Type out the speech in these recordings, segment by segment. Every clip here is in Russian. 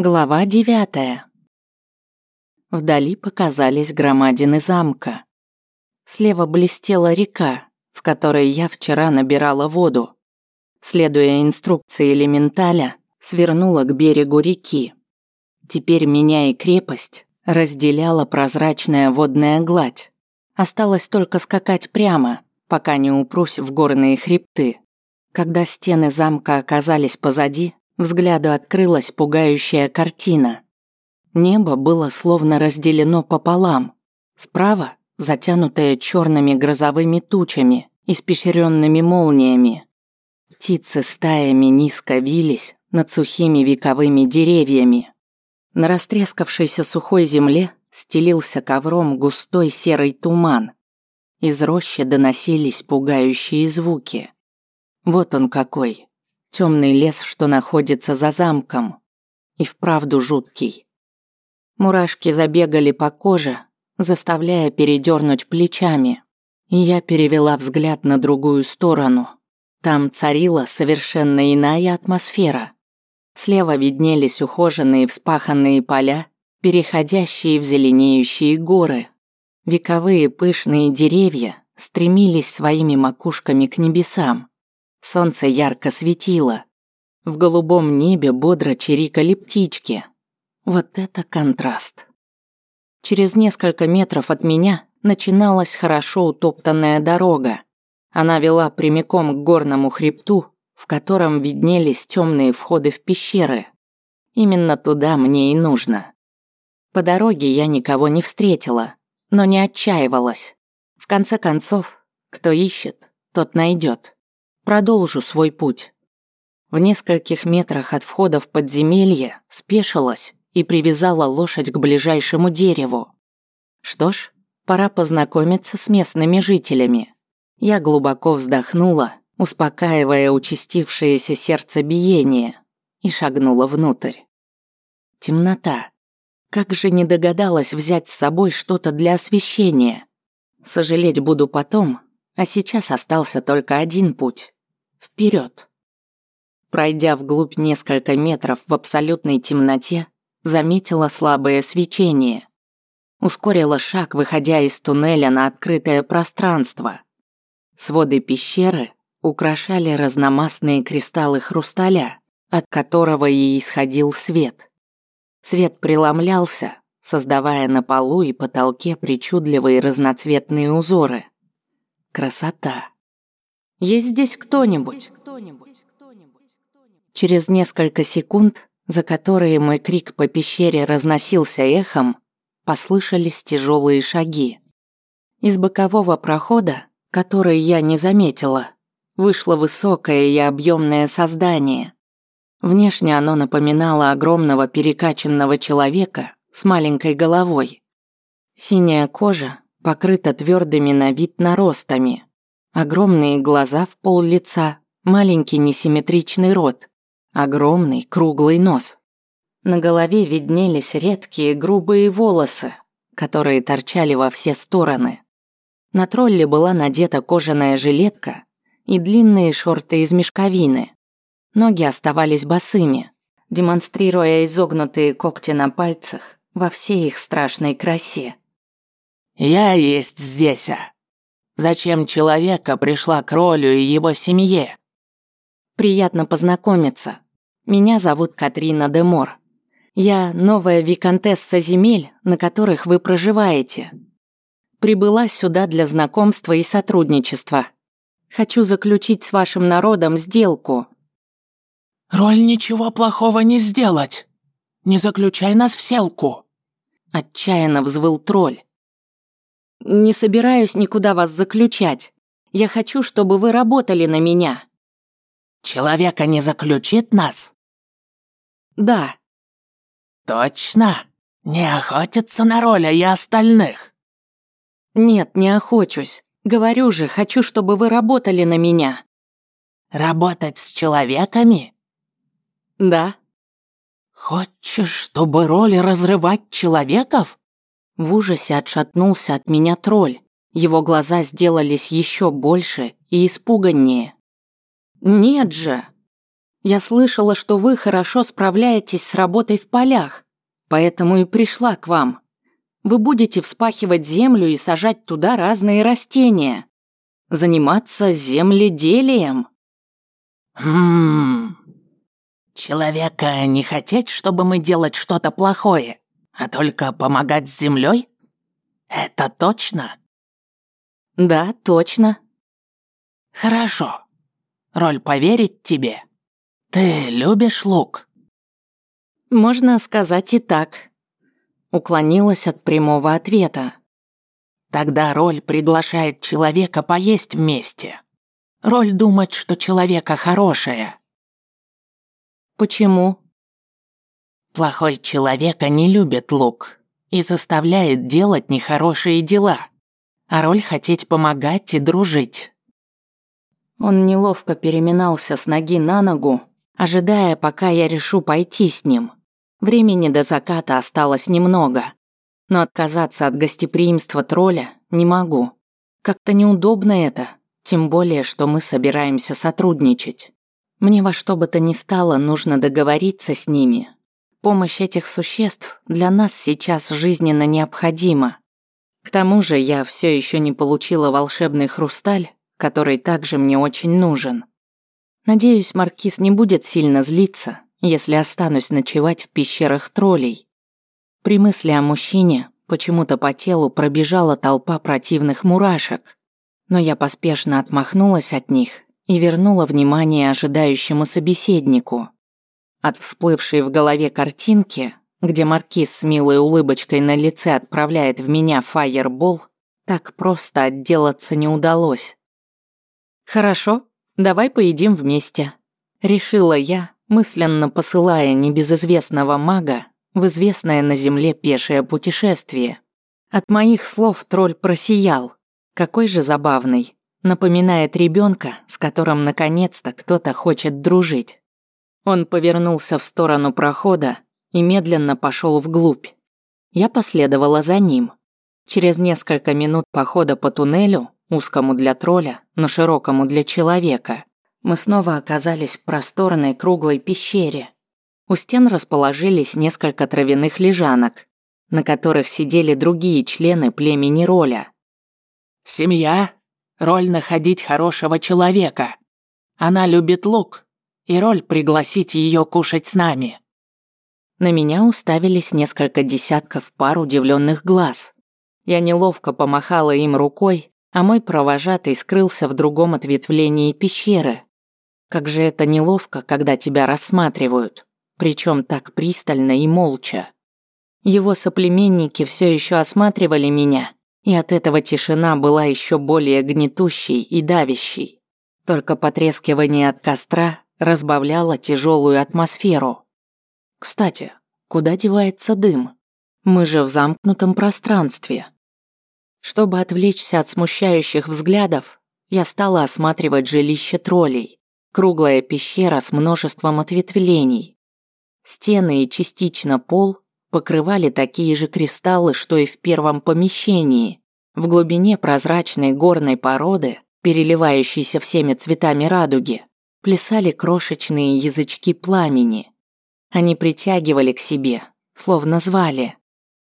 Глава девятая. Вдали показались громадины замка. Слева блестела река, в которой я вчера набирала воду. Следуя инструкции элементаля, свернула к берегу реки. Теперь меня и крепость разделяла прозрачная водная гладь. Осталось только скакать прямо, пока не упрусь в горные хребты. Когда стены замка оказались позади, взгляду открылась пугающая картина. Небо было словно разделено пополам. Справа затянутое черными грозовыми тучами, испещренными молниями. Птицы стаями низко вились над сухими вековыми деревьями. На растрескавшейся сухой земле стелился ковром густой серый туман. Из рощи доносились пугающие звуки. Вот он какой, Темный лес, что находится за замком. И вправду жуткий. Мурашки забегали по коже, заставляя передернуть плечами. И я перевела взгляд на другую сторону. Там царила совершенно иная атмосфера. Слева виднелись ухоженные вспаханные поля, переходящие в зеленеющие горы. Вековые пышные деревья стремились своими макушками к небесам. Солнце ярко светило. В голубом небе бодро чирикали птички. Вот это контраст. Через несколько метров от меня начиналась хорошо утоптанная дорога. Она вела прямиком к горному хребту, в котором виднелись темные входы в пещеры. Именно туда мне и нужно. По дороге я никого не встретила, но не отчаивалась. В конце концов, кто ищет, тот найдет продолжу свой путь. В нескольких метрах от входа в подземелье спешилась и привязала лошадь к ближайшему дереву. Что ж, пора познакомиться с местными жителями. Я глубоко вздохнула, успокаивая участившееся сердцебиение, и шагнула внутрь. Темнота. Как же не догадалась взять с собой что-то для освещения. Сожалеть буду потом, а сейчас остался только один путь Вперед! Пройдя вглубь несколько метров в абсолютной темноте, заметила слабое свечение. Ускорила шаг, выходя из туннеля на открытое пространство. Своды пещеры украшали разномастные кристаллы хрусталя, от которого и исходил свет. Свет преломлялся, создавая на полу и потолке причудливые разноцветные узоры. Красота. Есть здесь кто-нибудь? Через несколько секунд, за которые мой крик по пещере разносился эхом, послышались тяжелые шаги. Из бокового прохода, который я не заметила, вышло высокое и объемное создание. Внешне оно напоминало огромного перекачанного человека с маленькой головой. Синяя кожа покрыта твердыми на вид наростами – Огромные глаза в пол лица, маленький несимметричный рот, огромный круглый нос. На голове виднелись редкие грубые волосы, которые торчали во все стороны. На тролле была надета кожаная жилетка и длинные шорты из мешковины. Ноги оставались босыми, демонстрируя изогнутые когти на пальцах во всей их страшной красе. «Я есть здесь, а!» Зачем человека пришла к Ролю и его семье? Приятно познакомиться. Меня зовут Катрина Демор. Я новая виконтесса земель, на которых вы проживаете. Прибыла сюда для знакомства и сотрудничества. Хочу заключить с вашим народом сделку. Роль ничего плохого не сделать. Не заключай нас в селку. Отчаянно взвыл тролль. Не собираюсь никуда вас заключать. Я хочу, чтобы вы работали на меня. Человека не заключит нас? Да. Точно? Не охотиться на роля и остальных? Нет, не охочусь. Говорю же, хочу, чтобы вы работали на меня. Работать с человеками? Да. Хочешь, чтобы роли разрывать человеков? В ужасе отшатнулся от меня тролль. Его глаза сделались еще больше и испуганнее. «Нет же!» Я слышала, что вы хорошо справляетесь с работой в полях, поэтому и пришла к вам. Вы будете вспахивать землю и сажать туда разные растения. Заниматься земледелием. Хм. Человека не хотеть, чтобы мы делать что-то плохое, а только помогать с землей? Это точно? Да, точно. Хорошо. Роль поверить тебе. Ты любишь лук? Можно сказать и так. Уклонилась от прямого ответа. Тогда роль приглашает человека поесть вместе. Роль думать, что человека хорошая. Почему? Плохой человека не любит лук и заставляет делать нехорошие дела, а роль хотеть помогать и дружить. Он неловко переминался с ноги на ногу, ожидая, пока я решу пойти с ним. Времени до заката осталось немного, но отказаться от гостеприимства тролля не могу. Как-то неудобно это, тем более, что мы собираемся сотрудничать. Мне во что бы то ни стало нужно договориться с ними. Помощь этих существ для нас сейчас жизненно необходима. К тому же я все еще не получила волшебный хрусталь, который также мне очень нужен. Надеюсь, Маркиз не будет сильно злиться, если останусь ночевать в пещерах троллей. При мысли о мужчине почему-то по телу пробежала толпа противных мурашек, но я поспешно отмахнулась от них и вернула внимание ожидающему собеседнику. От всплывшей в голове картинки, где маркиз с милой улыбочкой на лице отправляет в меня фаербол, так просто отделаться не удалось. «Хорошо, давай поедим вместе», — решила я, мысленно посылая небезызвестного мага в известное на земле пешее путешествие. От моих слов тролль просиял. Какой же забавный. Напоминает ребенка, с которым наконец-то кто-то хочет дружить. Он повернулся в сторону прохода и медленно пошел вглубь. Я последовала за ним. Через несколько минут похода по туннелю, узкому для тролля, но широкому для человека, мы снова оказались в просторной круглой пещере. У стен расположились несколько травяных лежанок, на которых сидели другие члены племени Роля. «Семья? Роль находить хорошего человека. Она любит лук, и роль пригласить ее кушать с нами». На меня уставились несколько десятков пар удивленных глаз. Я неловко помахала им рукой, а мой провожатый скрылся в другом ответвлении пещеры. Как же это неловко, когда тебя рассматривают, причем так пристально и молча. Его соплеменники все еще осматривали меня, и от этого тишина была еще более гнетущей и давящей. Только потрескивание от костра разбавляло тяжелую атмосферу. Кстати, куда девается дым? Мы же в замкнутом пространстве. Чтобы отвлечься от смущающих взглядов, я стала осматривать жилище троллей. Круглая пещера с множеством ответвлений. Стены и частично пол покрывали такие же кристаллы, что и в первом помещении. В глубине прозрачной горной породы, переливающейся всеми цветами радуги, плясали крошечные язычки пламени. Они притягивали к себе, словно звали.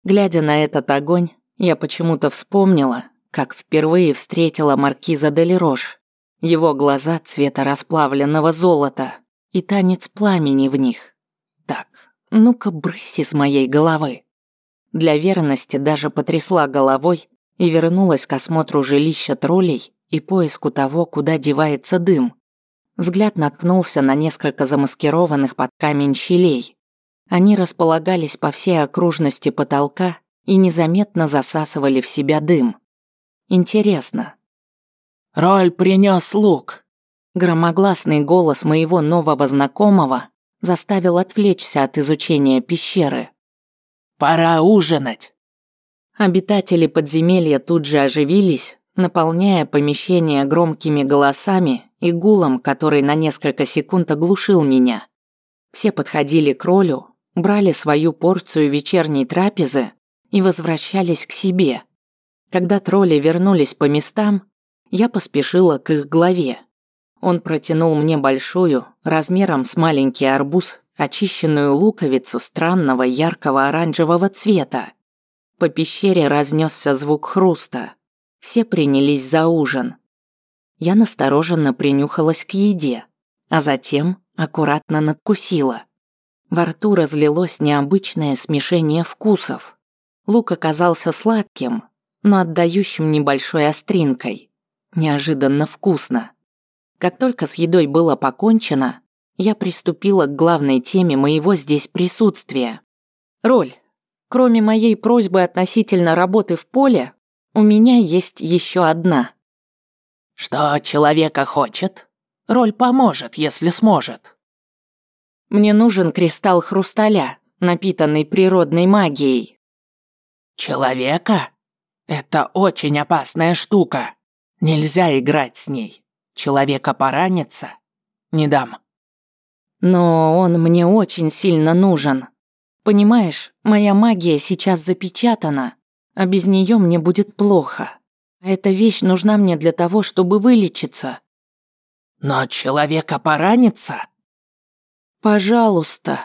Глядя на этот огонь, я почему-то вспомнила, как впервые встретила маркиза Делерош. Его глаза цвета расплавленного золота и танец пламени в них. Так, ну-ка брысь из моей головы. Для верности даже потрясла головой и вернулась к осмотру жилища троллей и поиску того, куда девается дым. Взгляд наткнулся на несколько замаскированных под камень щелей. Они располагались по всей окружности потолка и незаметно засасывали в себя дым. Интересно. «Роль принес лук!» Громогласный голос моего нового знакомого заставил отвлечься от изучения пещеры. «Пора ужинать!» Обитатели подземелья тут же оживились, наполняя помещение громкими голосами и гулом, который на несколько секунд оглушил меня. Все подходили к ролю, брали свою порцию вечерней трапезы и возвращались к себе. Когда тролли вернулись по местам, я поспешила к их главе. Он протянул мне большую, размером с маленький арбуз, очищенную луковицу странного яркого оранжевого цвета. По пещере разнесся звук хруста. Все принялись за ужин. Я настороженно принюхалась к еде, а затем аккуратно надкусила. Во рту разлилось необычное смешение вкусов. Лук оказался сладким, но отдающим небольшой остринкой. Неожиданно вкусно. Как только с едой было покончено, я приступила к главной теме моего здесь присутствия. Роль. Кроме моей просьбы относительно работы в поле, у меня есть еще одна. Что человека хочет? Роль поможет, если сможет. Мне нужен кристалл хрусталя, напитанный природной магией. Человека? Это очень опасная штука. Нельзя играть с ней. Человека поранится? Не дам. Но он мне очень сильно нужен. Понимаешь, моя магия сейчас запечатана, а без нее мне будет плохо. Эта вещь нужна мне для того, чтобы вылечиться. Но человека поранится? Пожалуйста.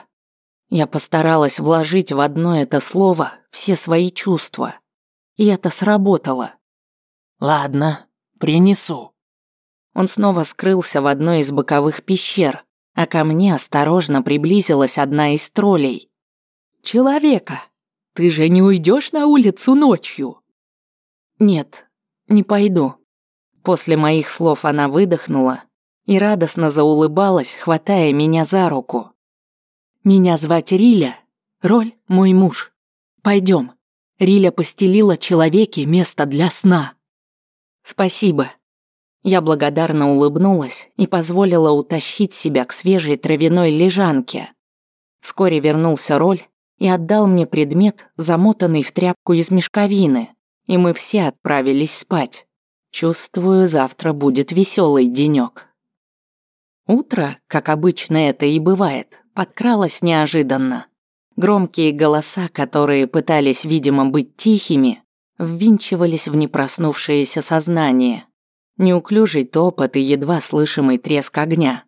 Я постаралась вложить в одно это слово все свои чувства. И это сработало. Ладно, принесу. Он снова скрылся в одной из боковых пещер, а ко мне осторожно приблизилась одна из троллей. «Человека, ты же не уйдешь на улицу ночью?» «Нет, не пойду». После моих слов она выдохнула и радостно заулыбалась, хватая меня за руку. «Меня звать Риля, роль мой муж. Пойдем. Риля постелила человеке место для сна». «Спасибо». Я благодарно улыбнулась и позволила утащить себя к свежей травяной лежанке. Вскоре вернулся роль и отдал мне предмет, замотанный в тряпку из мешковины, и мы все отправились спать. Чувствую, завтра будет веселый денек. Утро, как обычно это и бывает, подкралось неожиданно. Громкие голоса, которые пытались, видимо, быть тихими, ввинчивались в непроснувшееся сознание. Неуклюжий топот и едва слышимый треск огня.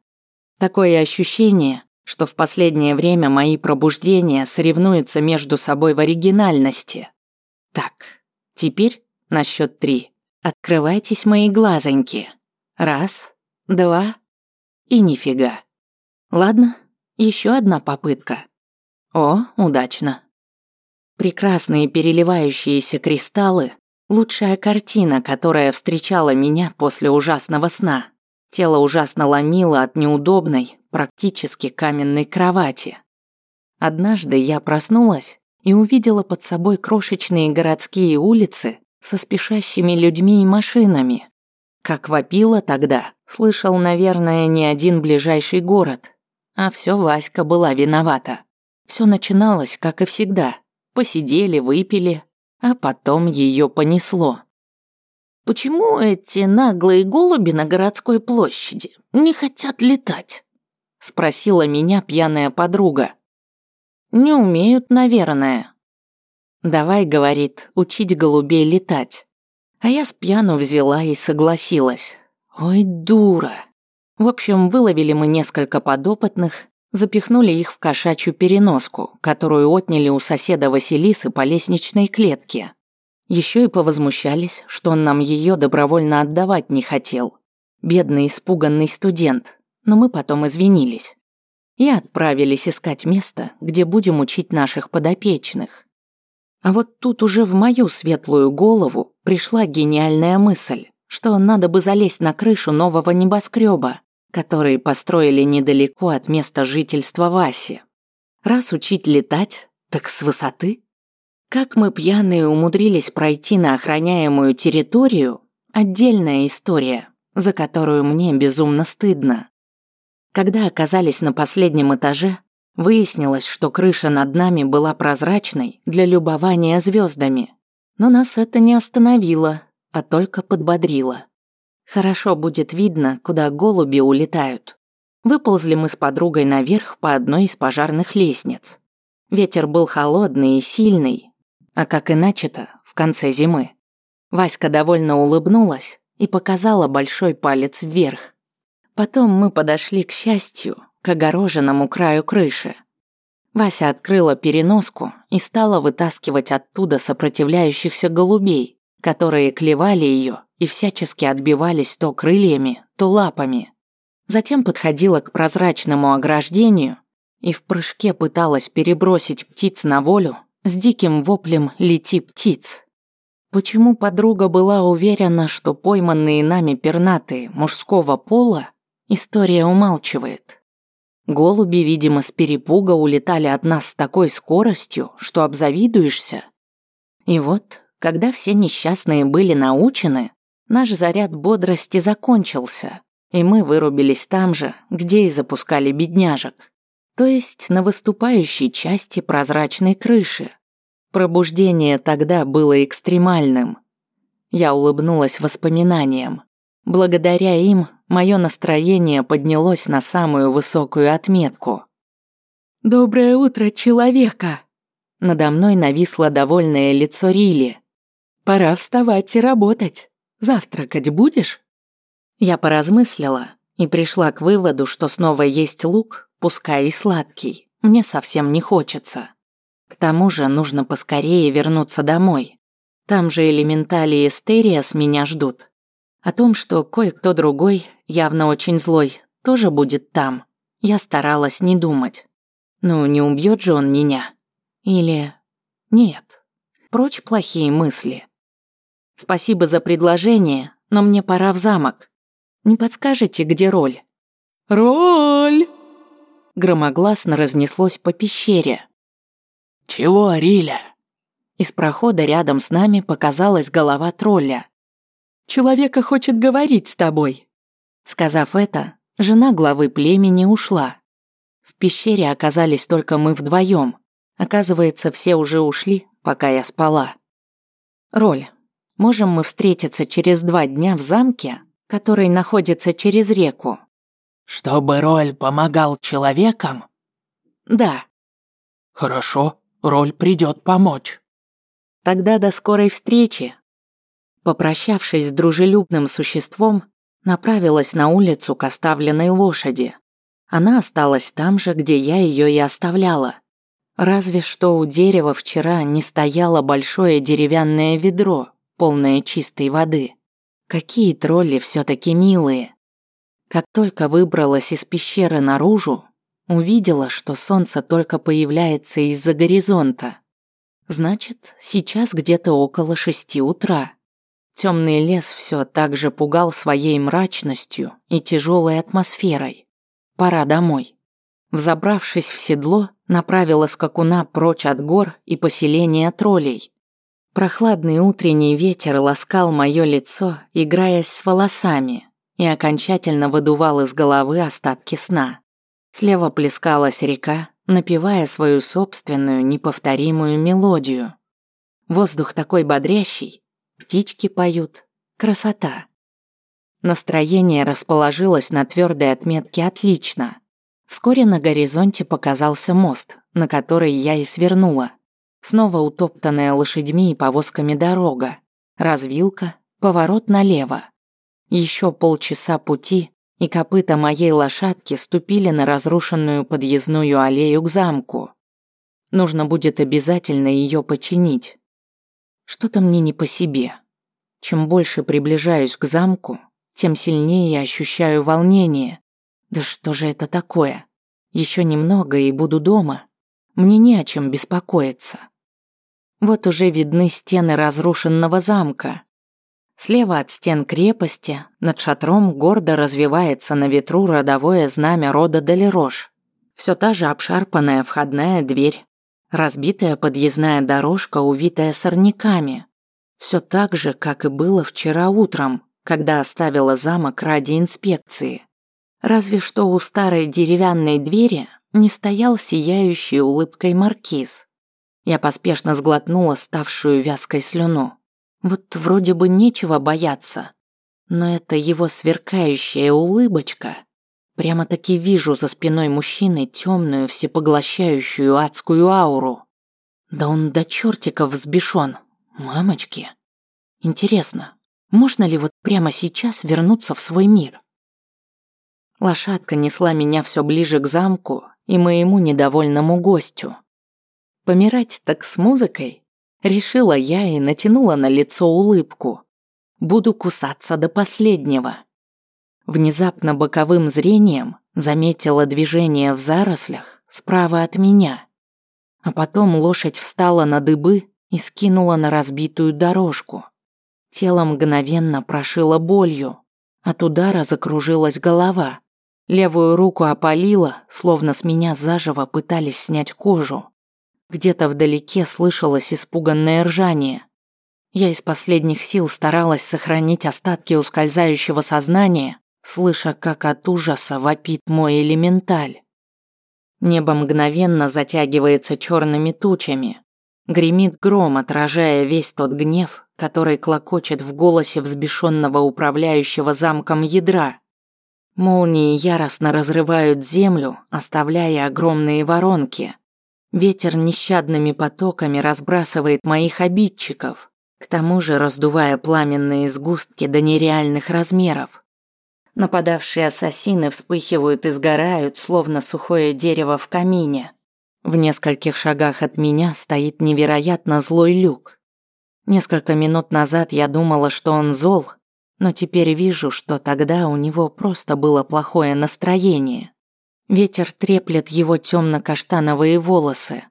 Такое ощущение, что в последнее время мои пробуждения соревнуются между собой в оригинальности. Так, теперь на счет три. Открывайтесь мои глазоньки. Раз, два, и нифига. Ладно, еще одна попытка. О, удачно. Прекрасные переливающиеся кристаллы – лучшая картина, которая встречала меня после ужасного сна. Тело ужасно ломило от неудобной, практически каменной кровати. Однажды я проснулась и увидела под собой крошечные городские улицы со спешащими людьми и машинами. Как вопила тогда, слышал, наверное, не один ближайший город. А все Васька была виновата. Все начиналось, как и всегда. Посидели, выпили, а потом ее понесло. «Почему эти наглые голуби на городской площади не хотят летать?» Спросила меня пьяная подруга. «Не умеют, наверное». «Давай, — говорит, — учить голубей летать. А я с пьяну взяла и согласилась. Ой, дура. В общем, выловили мы несколько подопытных, запихнули их в кошачью переноску, которую отняли у соседа Василисы по лестничной клетке. Еще и повозмущались, что он нам ее добровольно отдавать не хотел. Бедный испуганный студент. Но мы потом извинились. И отправились искать место, где будем учить наших подопечных. А вот тут уже в мою светлую голову пришла гениальная мысль, что надо бы залезть на крышу нового небоскреба, который построили недалеко от места жительства Васи. Раз учить летать, так с высоты. Как мы пьяные умудрились пройти на охраняемую территорию – отдельная история, за которую мне безумно стыдно. Когда оказались на последнем этаже, Выяснилось, что крыша над нами была прозрачной для любования звездами. Но нас это не остановило, а только подбодрило. Хорошо будет видно, куда голуби улетают. Выползли мы с подругой наверх по одной из пожарных лестниц. Ветер был холодный и сильный, а как иначе-то в конце зимы. Васька довольно улыбнулась и показала большой палец вверх. Потом мы подошли к счастью, к огороженному краю крыши. Вася открыла переноску и стала вытаскивать оттуда сопротивляющихся голубей, которые клевали ее и всячески отбивались то крыльями, то лапами. Затем подходила к прозрачному ограждению и в прыжке пыталась перебросить птиц на волю с диким воплем «Лети, птиц!». Почему подруга была уверена, что пойманные нами пернатые мужского пола, история умалчивает. Голуби, видимо, с перепуга улетали от нас с такой скоростью, что обзавидуешься. И вот, когда все несчастные были научены, наш заряд бодрости закончился, и мы вырубились там же, где и запускали бедняжек то есть на выступающей части прозрачной крыши. Пробуждение тогда было экстремальным. Я улыбнулась воспоминаниям. Благодаря им мое настроение поднялось на самую высокую отметку. «Доброе утро, человека!» Надо мной нависло довольное лицо Рили. «Пора вставать и работать. Завтракать будешь?» Я поразмыслила и пришла к выводу, что снова есть лук пускай и сладкий, мне совсем не хочется. К тому же нужно поскорее вернуться домой. Там же элементали и Эстерия с меня ждут. О том, что кое-кто другой, явно очень злой, тоже будет там, я старалась не думать. Ну, не убьет же он меня. Или... Нет. Прочь плохие мысли. Спасибо за предложение, но мне пора в замок. Не подскажете, где роль? Роль! громогласно разнеслось по пещере. «Чего, Риля?» Из прохода рядом с нами показалась голова тролля. «Человека хочет говорить с тобой». Сказав это, жена главы племени ушла. В пещере оказались только мы вдвоем. Оказывается, все уже ушли, пока я спала. Роль. Можем мы встретиться через два дня в замке, который находится через реку? Чтобы Роль помогал человекам? Да. Хорошо, Роль придет помочь. Тогда до скорой встречи. Попрощавшись с дружелюбным существом, направилась на улицу к оставленной лошади. Она осталась там же, где я ее и оставляла. Разве что у дерева вчера не стояло большое деревянное ведро, полное чистой воды. Какие тролли все таки милые. Как только выбралась из пещеры наружу, увидела, что солнце только появляется из-за горизонта. Значит, сейчас где-то около шести утра. Темный лес все так же пугал своей мрачностью и тяжелой атмосферой. Пора домой. Взобравшись в седло, направила скакуна прочь от гор и поселения троллей. Прохладный утренний ветер ласкал мое лицо, играясь с волосами, и окончательно выдувал из головы остатки сна. Слева плескалась река, напевая свою собственную неповторимую мелодию. Воздух такой бодрящий, птички поют. Красота. Настроение расположилось на твердой отметке «отлично». Вскоре на горизонте показался мост, на который я и свернула. Снова утоптанная лошадьми и повозками дорога. Развилка, поворот налево. Еще полчаса пути, и копыта моей лошадки ступили на разрушенную подъездную аллею к замку. Нужно будет обязательно ее починить. Что-то мне не по себе. Чем больше приближаюсь к замку, тем сильнее я ощущаю волнение. Да что же это такое? Еще немного и буду дома. Мне не о чем беспокоиться. Вот уже видны стены разрушенного замка, Слева от стен крепости над шатром гордо развивается на ветру родовое знамя рода Делерош. Все та же обшарпанная входная дверь, разбитая подъездная дорожка, увитая сорняками. Все так же, как и было вчера утром, когда оставила замок ради инспекции. Разве что у старой деревянной двери не стоял сияющий улыбкой маркиз. Я поспешно сглотнула ставшую вязкой слюну. Вот вроде бы нечего бояться, но это его сверкающая улыбочка. Прямо-таки вижу за спиной мужчины темную всепоглощающую адскую ауру. Да он до чертиков взбешен. Мамочки. Интересно, можно ли вот прямо сейчас вернуться в свой мир? Лошадка несла меня все ближе к замку и моему недовольному гостю. Помирать так с музыкой? Решила я и натянула на лицо улыбку. Буду кусаться до последнего. Внезапно боковым зрением заметила движение в зарослях справа от меня. А потом лошадь встала на дыбы и скинула на разбитую дорожку. Тело мгновенно прошило болью. От удара закружилась голова. Левую руку опалило, словно с меня заживо пытались снять кожу. Где-то вдалеке слышалось испуганное ржание. Я из последних сил старалась сохранить остатки ускользающего сознания, слыша, как от ужаса вопит мой элементаль. Небо мгновенно затягивается черными тучами. Гремит гром, отражая весь тот гнев, который клокочет в голосе взбешенного управляющего замком ядра. Молнии яростно разрывают землю, оставляя огромные воронки – Ветер нещадными потоками разбрасывает моих обидчиков, к тому же раздувая пламенные сгустки до нереальных размеров. Нападавшие ассасины вспыхивают и сгорают, словно сухое дерево в камине. В нескольких шагах от меня стоит невероятно злой люк. Несколько минут назад я думала, что он зол, но теперь вижу, что тогда у него просто было плохое настроение. Ветер треплет его темно-каштановые волосы.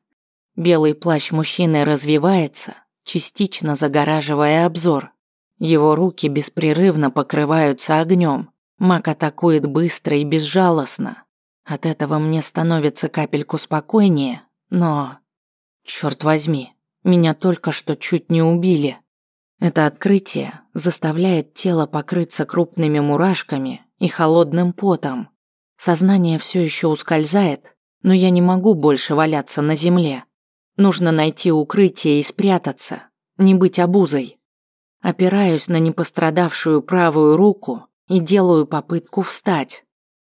Белый плащ мужчины развивается, частично загораживая обзор. Его руки беспрерывно покрываются огнем. Маг атакует быстро и безжалостно. От этого мне становится капельку спокойнее, но... Черт возьми, меня только что чуть не убили. Это открытие заставляет тело покрыться крупными мурашками и холодным потом. Сознание все еще ускользает, но я не могу больше валяться на земле. Нужно найти укрытие и спрятаться, не быть обузой. Опираюсь на непострадавшую правую руку и делаю попытку встать.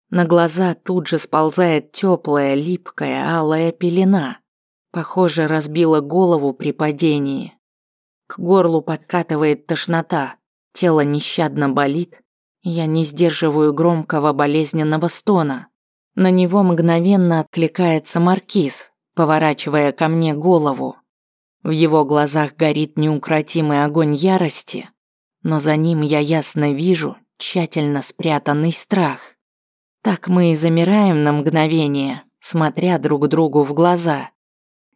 На глаза тут же сползает теплая, липкая, алая пелена. Похоже, разбила голову при падении. К горлу подкатывает тошнота, тело нещадно болит, я не сдерживаю громкого болезненного стона. На него мгновенно откликается маркиз, поворачивая ко мне голову. В его глазах горит неукротимый огонь ярости, но за ним я ясно вижу тщательно спрятанный страх. Так мы и замираем на мгновение, смотря друг другу в глаза.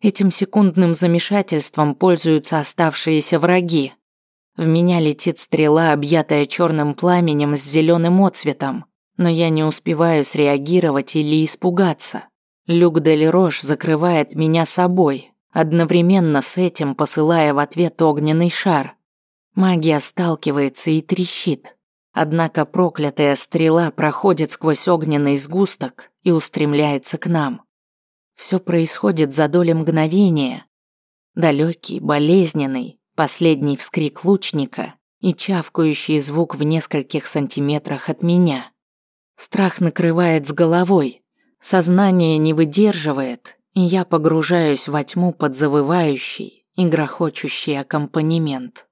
Этим секундным замешательством пользуются оставшиеся враги. В меня летит стрела, объятая черным пламенем с зеленым отцветом, но я не успеваю среагировать или испугаться. Люк Дель Рош закрывает меня собой, одновременно с этим посылая в ответ огненный шар. Магия сталкивается и трещит. Однако проклятая стрела проходит сквозь огненный сгусток и устремляется к нам. Все происходит за доли мгновения. Далекий, болезненный, Последний вскрик лучника и чавкающий звук в нескольких сантиметрах от меня. Страх накрывает с головой, сознание не выдерживает, и я погружаюсь во тьму под завывающий и грохочущий аккомпанемент.